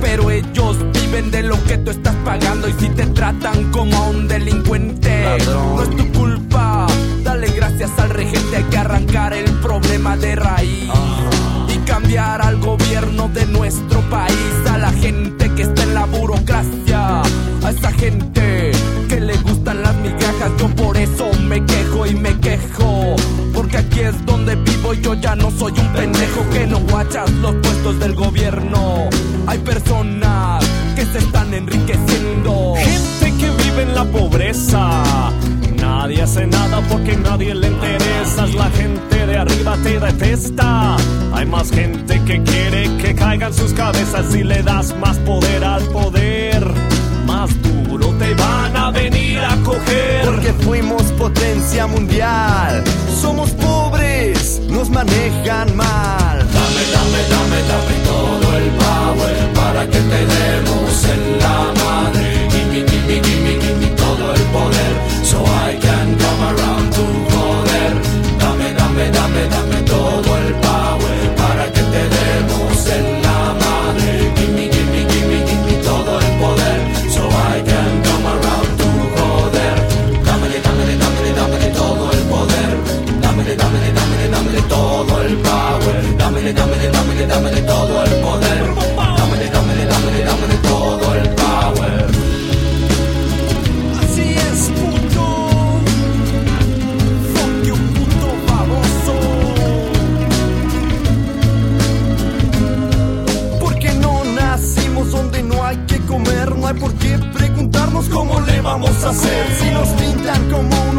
Pero ellos viven de lo que tú estás pagando y si te tratan como a un delincuente, no es tu culpa. Dale gracias al regente, hay que arrancar el problema de raíz. Y cambiar al gobierno de nuestro país, a la gente yo ya no soy un pendejo que no guachas los puestos del gobierno. Hay personas que se están enriqueciendo. Gente que vive en la pobreza. Nadie hace nada porque nadie le interesa. La gente de arriba te detesta. Hay más gente que quiere que caigan sus cabezas y le das más poder al poder. Más duro te van a venir a coger. Porque fuimos potencia mundial. Somos manejan mal. Dame, dame, dame, dame dámele, dámele, todo el poder. Dámele, dámele, dámele, dámele todo el power. Así es, puto. Fuck you, puto baboso. Porque no nacimos donde no hay que comer, no hay por qué preguntarnos cómo le vamos a hacer. Si nos pintan como